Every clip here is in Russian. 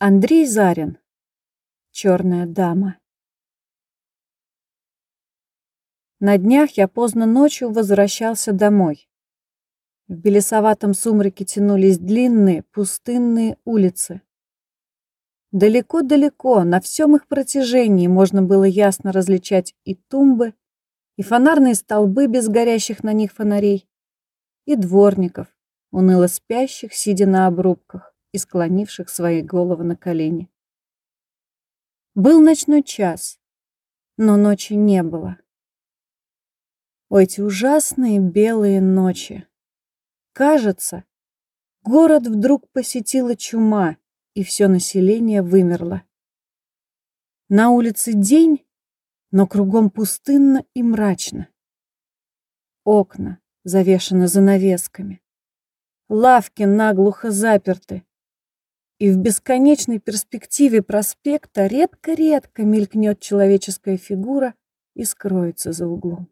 Андрей Зарин. Черная дама. На днях я поздно ночью возвращался домой. В белесоватом сумраке тянулись длинные, пустынные улицы. Далеко-далеко, на всем их протяжении можно было ясно различать и тумбы, и фонарные столбы без горящих на них фонарей, и дворников, уныло спящих, сидя на обрубках и склонивших свои головы на колени. Был ночной час, но ночи не было. О, эти ужасные белые ночи! Кажется, город вдруг посетила чума, и все население вымерло. На улице день, но кругом пустынно и мрачно. Окна завешаны занавесками. Лавки наглухо заперты и в бесконечной перспективе проспекта редко-редко мелькнет человеческая фигура и скроется за углом.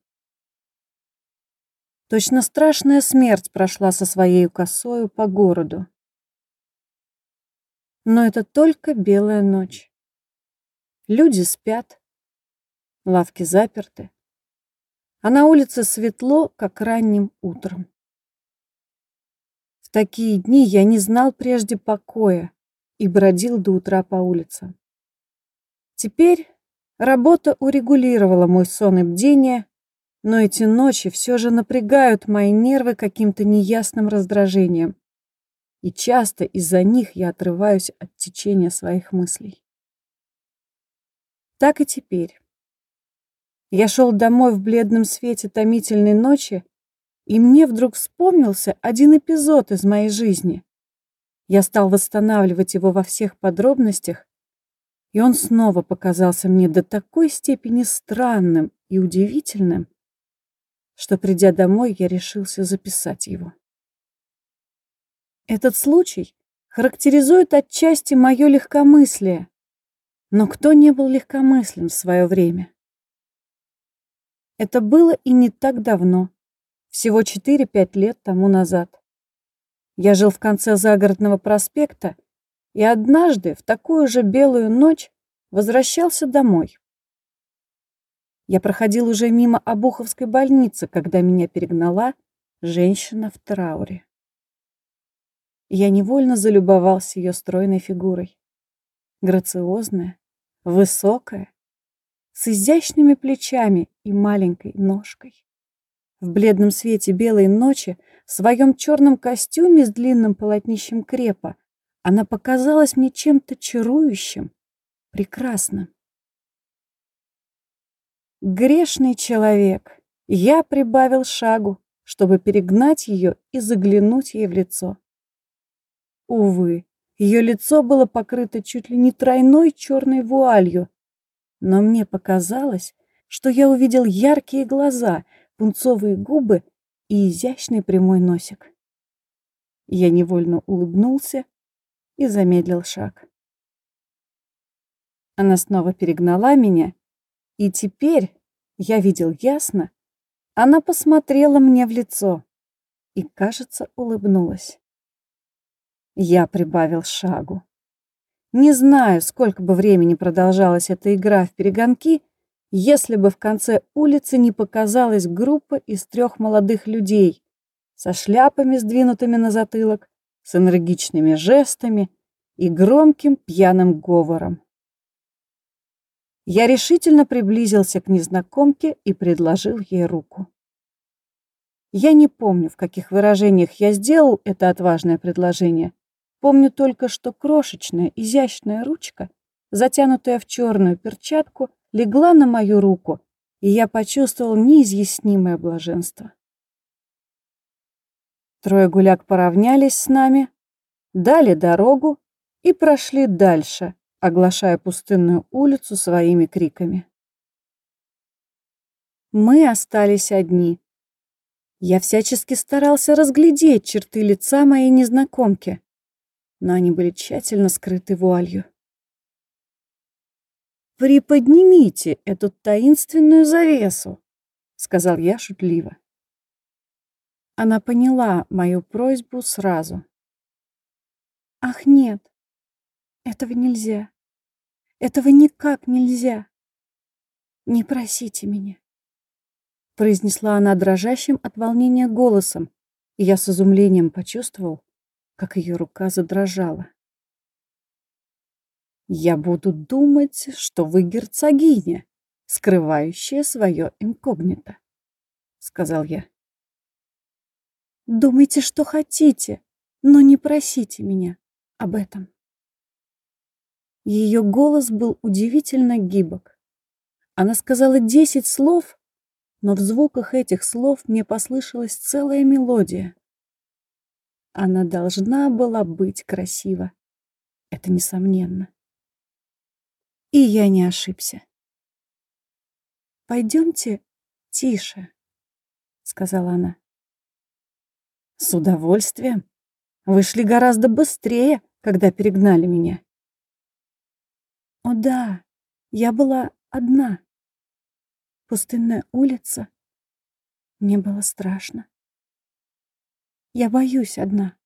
Точно страшная смерть прошла со своей косою по городу. Но это только белая ночь. Люди спят, лавки заперты, а на улице светло, как ранним утром такие дни я не знал прежде покоя и бродил до утра по улицам. Теперь работа урегулировала мой сон и бдение, но эти ночи все же напрягают мои нервы каким-то неясным раздражением, и часто из-за них я отрываюсь от течения своих мыслей. Так и теперь. Я шел домой в бледном свете томительной ночи и мне вдруг вспомнился один эпизод из моей жизни. Я стал восстанавливать его во всех подробностях, и он снова показался мне до такой степени странным и удивительным, что, придя домой, я решился записать его. Этот случай характеризует отчасти мое легкомыслие, но кто не был легкомыслен в свое время? Это было и не так давно всего 4-5 лет тому назад. Я жил в конце загородного проспекта и однажды в такую же белую ночь возвращался домой. Я проходил уже мимо Обуховской больницы, когда меня перегнала женщина в трауре. Я невольно залюбовался ее стройной фигурой. Грациозная, высокая, с изящными плечами и маленькой ножкой в бледном свете белой ночи, в своем черном костюме с длинным полотнищем крепа, она показалась мне чем-то чарующим, прекрасным. Грешный человек, я прибавил шагу, чтобы перегнать ее и заглянуть ей в лицо. Увы, ее лицо было покрыто чуть ли не тройной черной вуалью, но мне показалось, что я увидел яркие глаза — пунцовые губы и изящный прямой носик. Я невольно улыбнулся и замедлил шаг. Она снова перегнала меня, и теперь, я видел ясно, она посмотрела мне в лицо и, кажется, улыбнулась. Я прибавил шагу. Не знаю, сколько бы времени продолжалась эта игра в перегонки, если бы в конце улицы не показалась группа из трех молодых людей со шляпами, сдвинутыми на затылок, с энергичными жестами и громким пьяным говором. Я решительно приблизился к незнакомке и предложил ей руку. Я не помню, в каких выражениях я сделал это отважное предложение. Помню только, что крошечная, изящная ручка, затянутая в черную перчатку, легла на мою руку, и я почувствовал неизъяснимое блаженство. Трое гуляк поравнялись с нами, дали дорогу и прошли дальше, оглашая пустынную улицу своими криками. Мы остались одни. Я всячески старался разглядеть черты лица моей незнакомки, но они были тщательно скрыты вуалью. «Приподнимите эту таинственную завесу», — сказал я шутливо. Она поняла мою просьбу сразу. «Ах, нет, Этого нельзя. Этого никак нельзя. Не просите меня. Произнесла она дрожащим от волнения голосом, и я с изумлением почувствовал, как ее рука задрожала. «Я буду думать, что вы герцогиня, скрывающая свое инкогнито», — сказал я. «Думайте, что хотите, но не просите меня об этом». Ее голос был удивительно гибок. Она сказала десять слов, но в звуках этих слов мне послышалась целая мелодия. Она должна была быть красива. Это несомненно. И я не ошибся. «Пойдемте тише», — сказала она. «С удовольствием. Вы шли гораздо быстрее, когда перегнали меня». О да, я была одна. Пустынная улица. Мне было страшно. Я боюсь одна.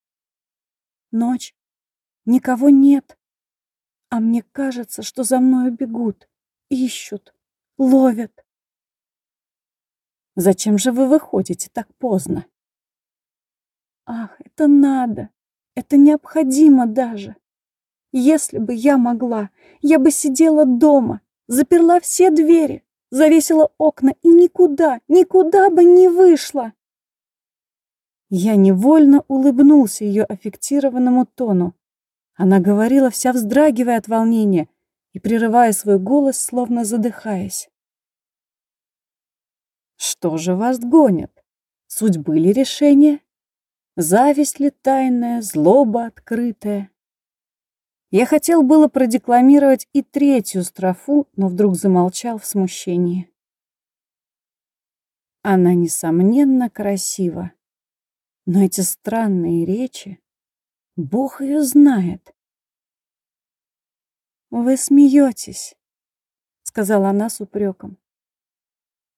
Ночь. Никого нет. А мне кажется, что за мною бегут, ищут, ловят. Зачем же вы выходите так поздно? Ах, это надо. Это необходимо даже. Если бы я могла, я бы сидела дома, заперла все двери, завесила окна и никуда, никуда бы не вышла. Я невольно улыбнулся ее аффектированному тону. Она говорила, вся вздрагивая от волнения и прерывая свой голос, словно задыхаясь. Что же вас гонит? Судьбы ли решение? Зависть ли тайная, злоба открытая? Я хотел было продекламировать и третью строфу, но вдруг замолчал в смущении. Она, несомненно, красива, но эти странные речи, Бог ее знает. «Вы смеетесь», — сказала она с упреком.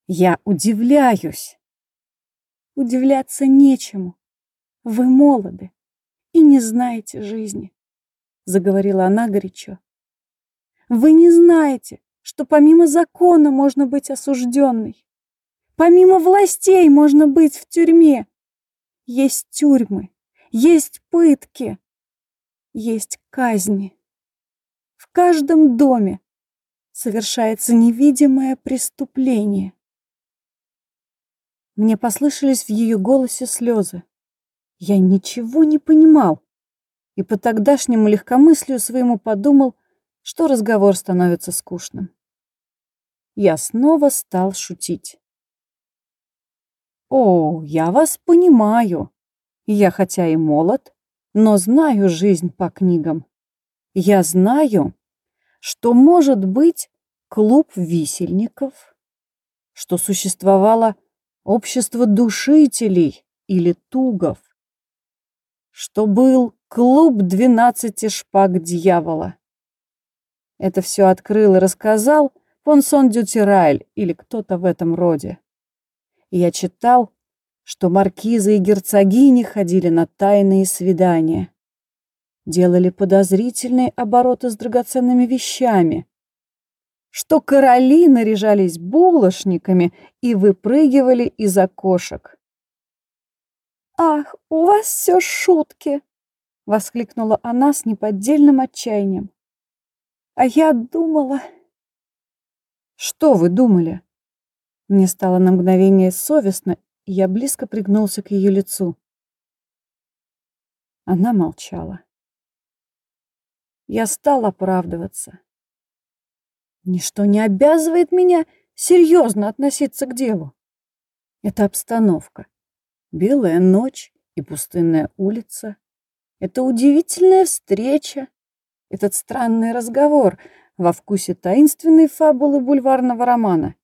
«Я удивляюсь». «Удивляться нечему. Вы молоды и не знаете жизни заговорила она горячо. Вы не знаете, что помимо закона можно быть осужденной. Помимо властей можно быть в тюрьме. Есть тюрьмы, есть пытки, есть казни. В каждом доме совершается невидимое преступление. Мне послышались в ее голосе слезы. Я ничего не понимал и по тогдашнему легкомыслию своему подумал, что разговор становится скучным. Я снова стал шутить. «О, я вас понимаю. Я хотя и молод, но знаю жизнь по книгам. Я знаю, что может быть клуб висельников, что существовало общество душителей или тугов, что был Клуб двенадцати шпаг дьявола. Это все открыл и рассказал Понсон Дютирайль или кто-то в этом роде. Я читал, что маркизы и герцогини ходили на тайные свидания, делали подозрительные обороты с драгоценными вещами, что короли наряжались булочниками и выпрыгивали из окошек. «Ах, у вас все шутки!» воскликнула она с неподдельным отчаянием. А я думала... Что вы думали? Мне стало на мгновение совестно, я близко пригнулся к ее лицу. Она молчала. Я стал оправдываться. Ничто не обязывает меня серьезно относиться к делу. Это обстановка. Белая ночь и пустынная улица. Это удивительная встреча, этот странный разговор во вкусе таинственной фабулы бульварного романа.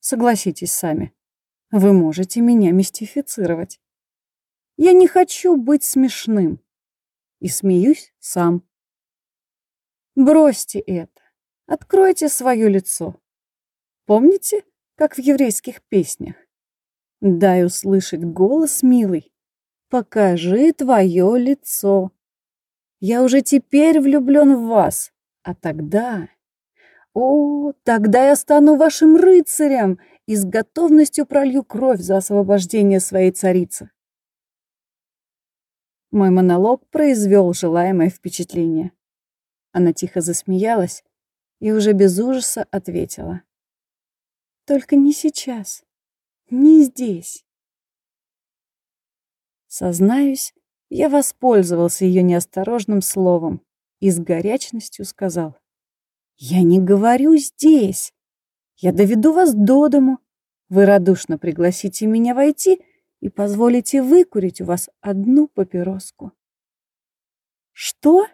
Согласитесь сами, вы можете меня мистифицировать. Я не хочу быть смешным и смеюсь сам. Бросьте это, откройте свое лицо. Помните, как в еврейских песнях? Дай услышать голос, милый, покажи твое лицо. Я уже теперь влюблен в вас. А тогда... О, тогда я стану вашим рыцарем и с готовностью пролью кровь за освобождение своей царицы. Мой монолог произвел желаемое впечатление. Она тихо засмеялась и уже без ужаса ответила. «Только не сейчас, не здесь». Сознаюсь, я воспользовался ее неосторожным словом и с горячностью сказал. «Я не говорю здесь. Я доведу вас до дому. Вы радушно пригласите меня войти и позволите выкурить у вас одну папироску». «Что?»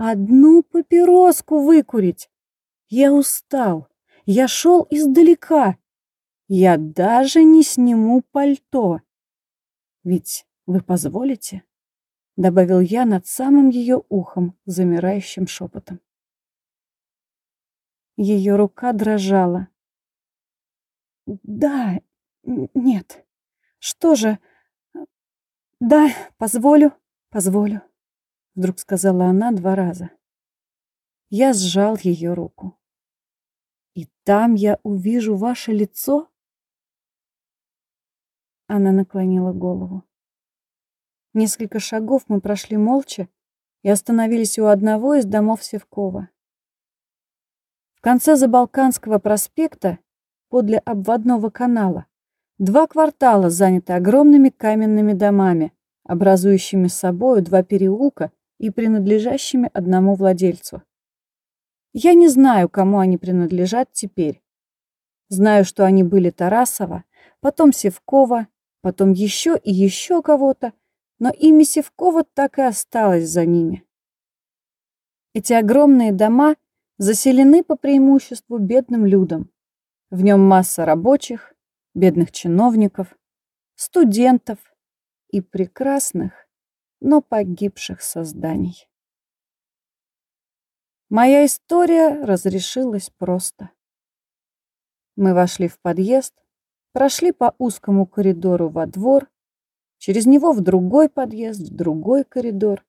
одну папироску выкурить. Я устал. Я шел издалека. Я даже не сниму пальто. Ведь вы позволите? Добавил я над самым ее ухом, замирающим шепотом. Ее рука дрожала. Да, нет. Что же? Да, позволю, позволю вдруг сказала она два раза. Я сжал ее руку. И там я увижу ваше лицо? Она наклонила голову. Несколько шагов мы прошли молча и остановились у одного из домов Севкова. В конце Забалканского проспекта, подле обводного канала, два квартала заняты огромными каменными домами, образующими собою два переулка и принадлежащими одному владельцу. Я не знаю, кому они принадлежат теперь. Знаю, что они были Тарасова, потом Севкова, потом еще и еще кого-то, но имя Севкова так и осталось за ними. Эти огромные дома заселены по преимуществу бедным людом. В нем масса рабочих, бедных чиновников, студентов и прекрасных, но погибших созданий. Моя история разрешилась просто. Мы вошли в подъезд, прошли по узкому коридору во двор, через него в другой подъезд, в другой коридор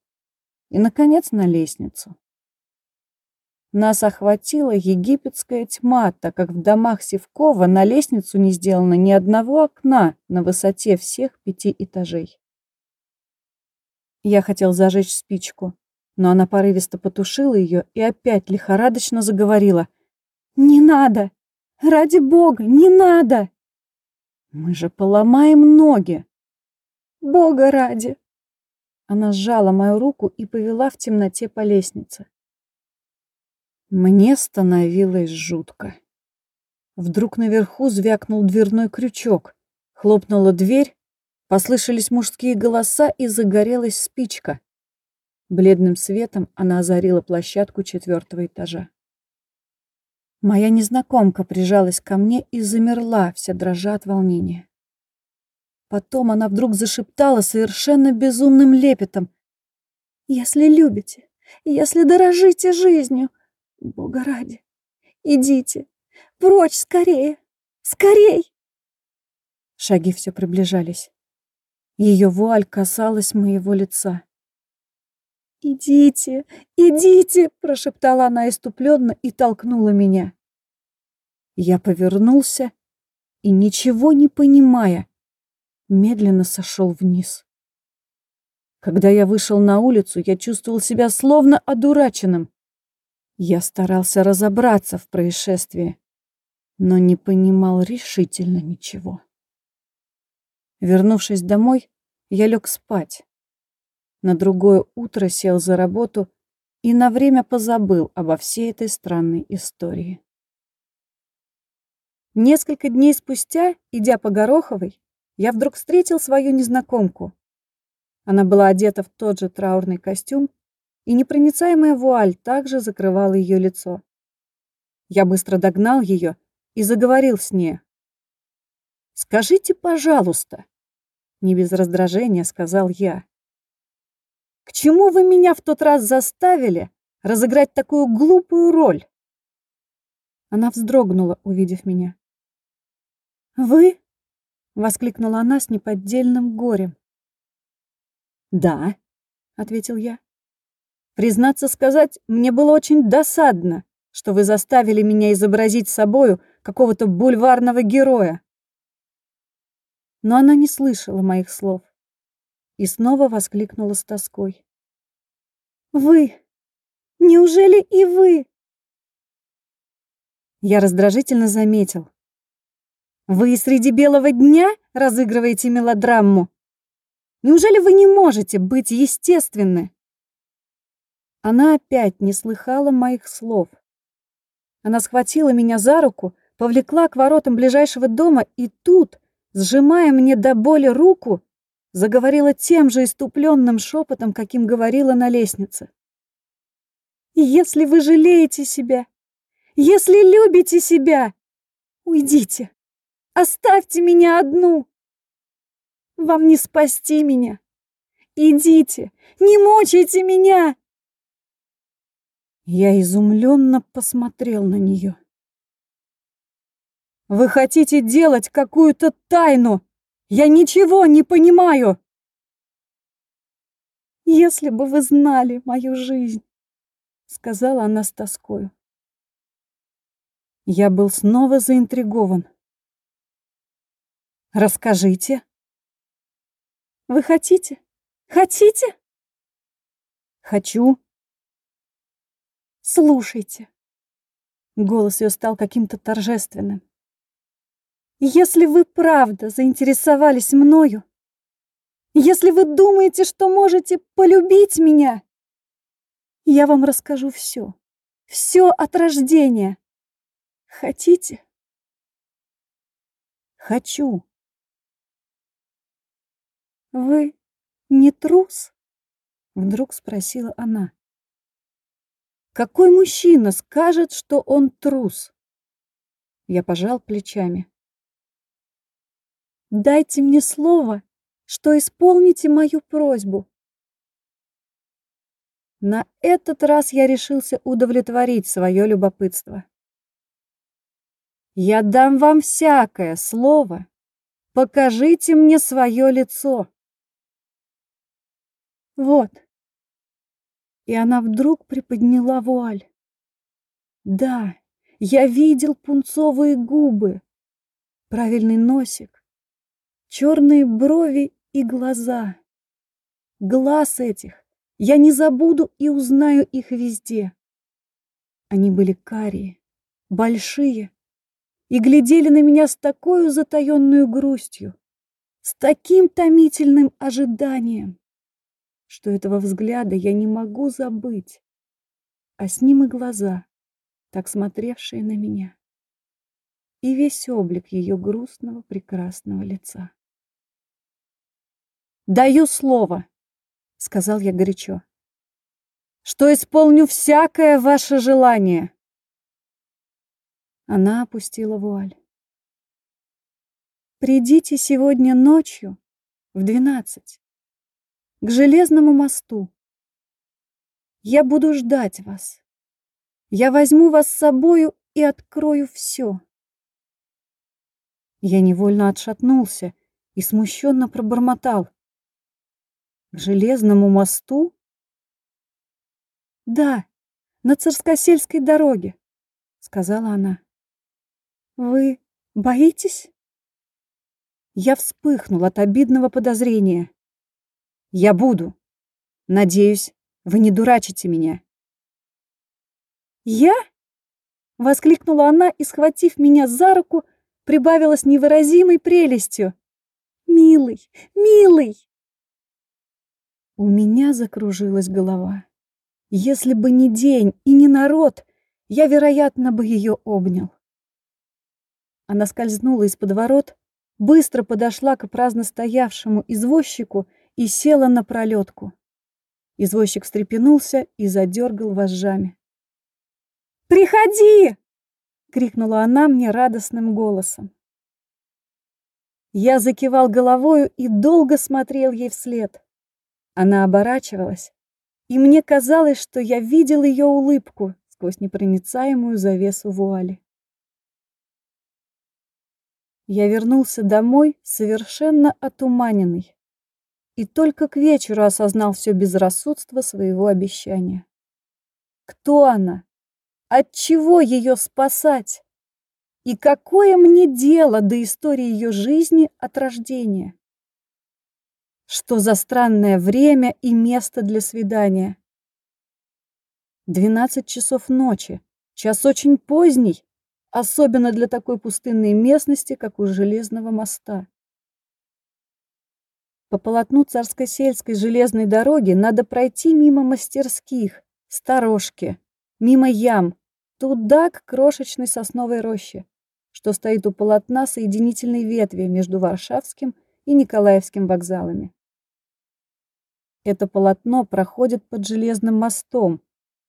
и, наконец, на лестницу. Нас охватила египетская тьма, так как в домах Севкова на лестницу не сделано ни одного окна на высоте всех пяти этажей. Я хотел зажечь спичку, но она порывисто потушила ее и опять лихорадочно заговорила. «Не надо! Ради бога, не надо! Мы же поломаем ноги!» «Бога ради!» Она сжала мою руку и повела в темноте по лестнице. Мне становилось жутко. Вдруг наверху звякнул дверной крючок, хлопнула дверь, Послышались мужские голоса и загорелась спичка. Бледным светом она озарила площадку четвертого этажа. Моя незнакомка прижалась ко мне и замерла, вся дрожа от волнения. Потом она вдруг зашептала совершенно безумным лепетом. «Если любите, если дорожите жизнью, Бога ради, идите, прочь скорее, скорей!» Шаги все приближались. Ее вуаль касалась моего лица. «Идите, идите!» — прошептала она иступленно и толкнула меня. Я повернулся и, ничего не понимая, медленно сошел вниз. Когда я вышел на улицу, я чувствовал себя словно одураченным. Я старался разобраться в происшествии, но не понимал решительно ничего. Вернувшись домой, я лег спать. На другое утро сел за работу и на время позабыл обо всей этой странной истории. Несколько дней спустя, идя по Гороховой, я вдруг встретил свою незнакомку. Она была одета в тот же траурный костюм, и непроницаемая вуаль также закрывала ее лицо. Я быстро догнал ее и заговорил с ней. «Скажите, пожалуйста, не без раздражения сказал я. К чему вы меня в тот раз заставили разыграть такую глупую роль? Она вздрогнула, увидев меня. Вы? воскликнула она с неподдельным горем. Да, ответил я. Признаться сказать, мне было очень досадно, что вы заставили меня изобразить собою какого-то бульварного героя. Но она не слышала моих слов и снова воскликнула с тоской. «Вы! Неужели и вы?» Я раздражительно заметил. «Вы среди белого дня разыгрываете мелодраму? Неужели вы не можете быть естественны?» Она опять не слыхала моих слов. Она схватила меня за руку, повлекла к воротам ближайшего дома и тут, сжимая мне до боли руку, заговорила тем же иступленным шепотом, каким говорила на лестнице. «Если вы жалеете себя, если любите себя, уйдите, оставьте меня одну. Вам не спасти меня. Идите, не мучайте меня!» Я изумленно посмотрел на нее. «Вы хотите делать какую-то тайну? Я ничего не понимаю!» «Если бы вы знали мою жизнь!» — сказала она с тоскою. Я был снова заинтригован. «Расскажите!» «Вы хотите? Хотите?» «Хочу!» Слушайте. Голос ее стал каким-то торжественным. Если вы правда заинтересовались мною, если вы думаете, что можете полюбить меня, я вам расскажу все, все от рождения. Хотите? Хочу. Вы не трус? Вдруг спросила она. Какой мужчина скажет, что он трус? Я пожал плечами. Дайте мне слово, что исполните мою просьбу. На этот раз я решился удовлетворить свое любопытство. Я дам вам всякое слово. Покажите мне свое лицо. Вот, и она вдруг приподняла вуаль. Да, я видел пунцовые губы, правильный носик, черные брови и глаза. Глаз этих я не забуду и узнаю их везде. Они были карие, большие, и глядели на меня с такой затаенную грустью, с таким томительным ожиданием что этого взгляда я не могу забыть, а с ним и глаза, так смотревшие на меня, и весь облик ее грустного прекрасного лица. «Даю слово», — сказал я горячо, — «что исполню всякое ваше желание». Она опустила вуаль. «Придите сегодня ночью в двенадцать к железному мосту. Я буду ждать вас. Я возьму вас с собою и открою все. Я невольно отшатнулся и смущенно пробормотал. К железному мосту? Да, на Царскосельской дороге, сказала она. Вы боитесь? Я вспыхнул от обидного подозрения. Я буду. Надеюсь, вы не дурачите меня. Я? Воскликнула она и, схватив меня за руку, прибавила с невыразимой прелестью. Милый, милый! У меня закружилась голова. Если бы не день и не народ, я, вероятно, бы ее обнял. Она скользнула из-под ворот, быстро подошла к праздно стоявшему извозчику и села на пролетку. Извозчик встрепенулся и задергал вожжами. «Приходи!» — крикнула она мне радостным голосом. Я закивал головою и долго смотрел ей вслед. Она оборачивалась, и мне казалось, что я видел ее улыбку сквозь непроницаемую завесу вуали. Я вернулся домой совершенно отуманенный. И только к вечеру осознал все безрассудство своего обещания. Кто она? От чего ее спасать? И какое мне дело до истории ее жизни от рождения? Что за странное время и место для свидания? Двенадцать часов ночи, час очень поздний, особенно для такой пустынной местности, как у Железного моста. По полотну Царско-сельской железной дороги надо пройти мимо мастерских, сторожки, мимо ям, туда к крошечной сосновой роще, что стоит у полотна соединительной ветви между Варшавским и Николаевским вокзалами. Это полотно проходит под железным мостом,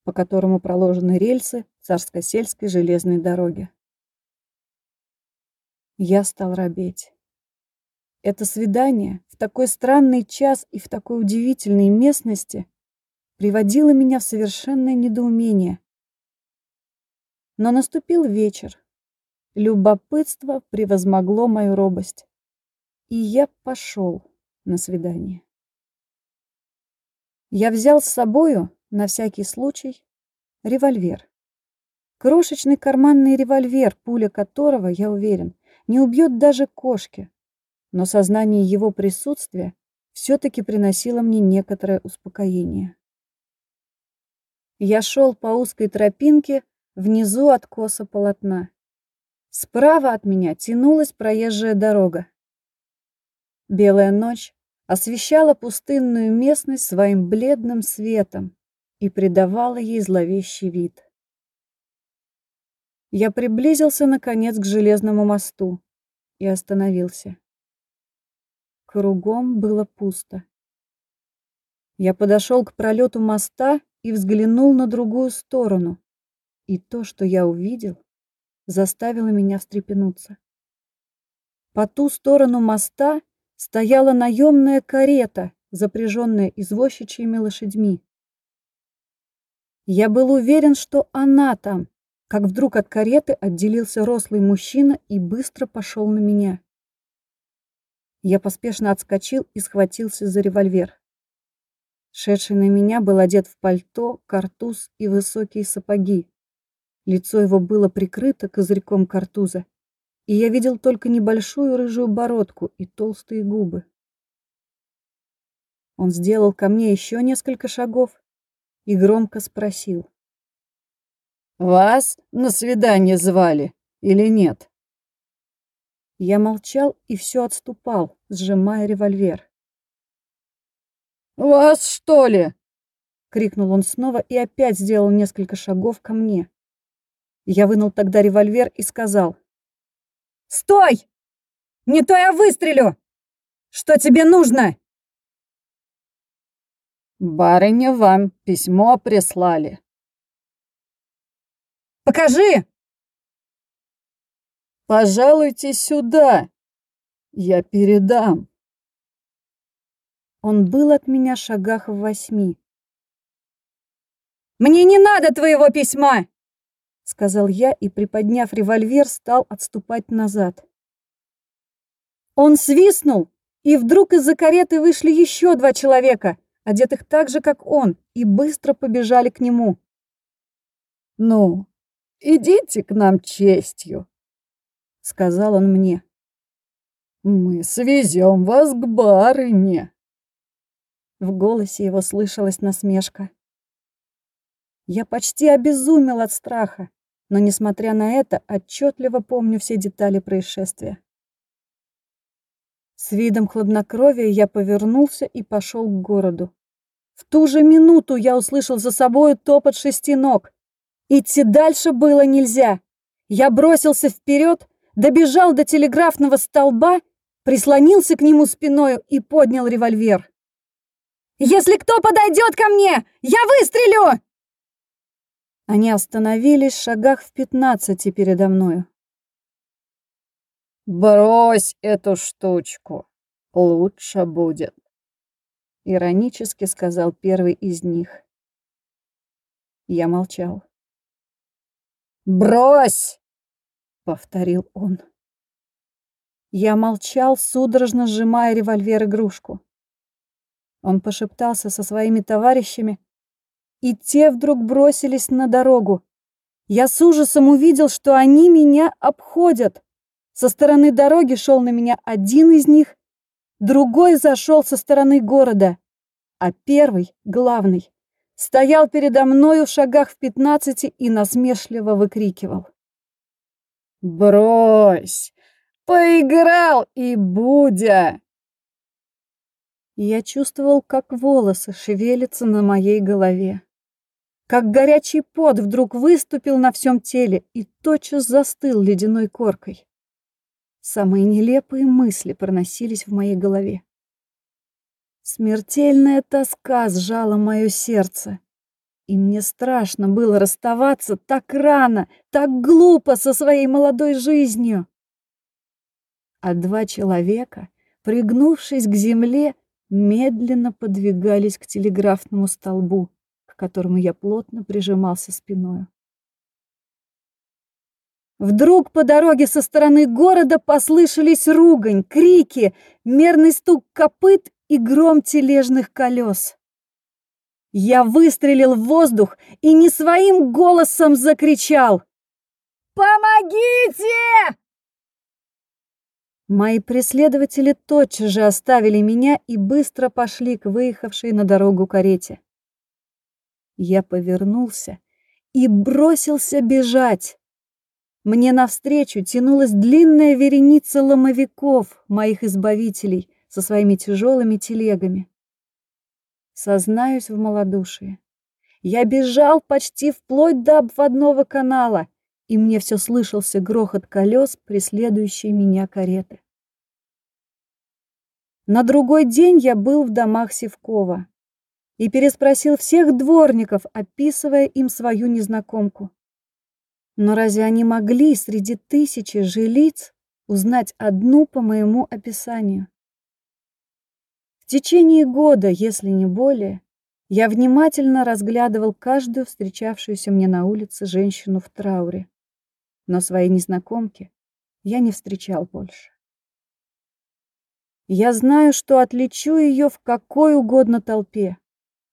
по которому проложены рельсы Царско-сельской железной дороги. Я стал робеть. Это свидание в такой странный час и в такой удивительной местности приводило меня в совершенное недоумение. Но наступил вечер. Любопытство превозмогло мою робость. И я пошел на свидание. Я взял с собою, на всякий случай, револьвер. Крошечный карманный револьвер, пуля которого, я уверен, не убьет даже кошки, но сознание его присутствия все-таки приносило мне некоторое успокоение. Я шел по узкой тропинке внизу откоса полотна. Справа от меня тянулась проезжая дорога. Белая ночь освещала пустынную местность своим бледным светом и придавала ей зловещий вид. Я приблизился, наконец, к железному мосту и остановился. Кругом было пусто. Я подошел к пролету моста и взглянул на другую сторону. И то, что я увидел, заставило меня встрепенуться. По ту сторону моста стояла наемная карета, запряженная извозчичьими лошадьми. Я был уверен, что она там, как вдруг от кареты отделился рослый мужчина и быстро пошел на меня. Я поспешно отскочил и схватился за револьвер. Шедший на меня был одет в пальто, картуз и высокие сапоги. Лицо его было прикрыто козырьком картуза, и я видел только небольшую рыжую бородку и толстые губы. Он сделал ко мне еще несколько шагов и громко спросил. «Вас на свидание звали или нет?» Я молчал и все отступал, сжимая револьвер. «Вас, что ли?» — крикнул он снова и опять сделал несколько шагов ко мне. Я вынул тогда револьвер и сказал. «Стой! Не то я выстрелю! Что тебе нужно?» «Барыня вам письмо прислали». «Покажи!» Пожалуйте сюда. Я передам. Он был от меня шагах в восьми. «Мне не надо твоего письма!» Сказал я и, приподняв револьвер, стал отступать назад. Он свистнул, и вдруг из-за кареты вышли еще два человека, одетых так же, как он, и быстро побежали к нему. «Ну, идите к нам честью», сказал он мне. Мы свезем вас к барыне. В голосе его слышалась насмешка. Я почти обезумел от страха, но, несмотря на это, отчетливо помню все детали происшествия. С видом хладнокровия я повернулся и пошел к городу. В ту же минуту я услышал за собой топот шести ног. Идти дальше было нельзя. Я бросился вперед добежал до телеграфного столба, прислонился к нему спиною и поднял револьвер. «Если кто подойдет ко мне, я выстрелю!» Они остановились в шагах в пятнадцати передо мною. «Брось эту штучку, лучше будет», — иронически сказал первый из них. Я молчал. «Брось!» — повторил он. Я молчал, судорожно сжимая револьвер-игрушку. Он пошептался со своими товарищами, и те вдруг бросились на дорогу. Я с ужасом увидел, что они меня обходят. Со стороны дороги шел на меня один из них, другой зашел со стороны города, а первый, главный, стоял передо мною в шагах в пятнадцати и насмешливо выкрикивал. «Брось! Поиграл и будя!» Я чувствовал, как волосы шевелятся на моей голове. Как горячий пот вдруг выступил на всем теле и тотчас застыл ледяной коркой. Самые нелепые мысли проносились в моей голове. Смертельная тоска сжала мое сердце. И мне страшно было расставаться так рано, так глупо со своей молодой жизнью. А два человека, пригнувшись к земле, медленно подвигались к телеграфному столбу, к которому я плотно прижимался спиной. Вдруг по дороге со стороны города послышались ругань, крики, мерный стук копыт и гром тележных колес. Я выстрелил в воздух и не своим голосом закричал «Помогите!» Мои преследователи тотчас же оставили меня и быстро пошли к выехавшей на дорогу карете. Я повернулся и бросился бежать. Мне навстречу тянулась длинная вереница ломовиков, моих избавителей, со своими тяжелыми телегами. Сознаюсь в малодушии. Я бежал почти вплоть до обводного канала, и мне все слышался грохот колес, преследующей меня кареты. На другой день я был в домах Севкова и переспросил всех дворников, описывая им свою незнакомку. Но разве они могли среди тысячи жилиц узнать одну по моему описанию? В течение года, если не более, я внимательно разглядывал каждую встречавшуюся мне на улице женщину в трауре, но своей незнакомки я не встречал больше. Я знаю, что отличу ее в какой угодно толпе,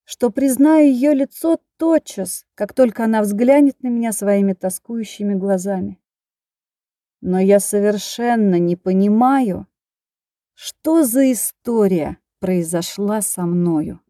что признаю ее лицо тотчас, как только она взглянет на меня своими тоскующими глазами. Но я совершенно не понимаю, что за история произошла со мною.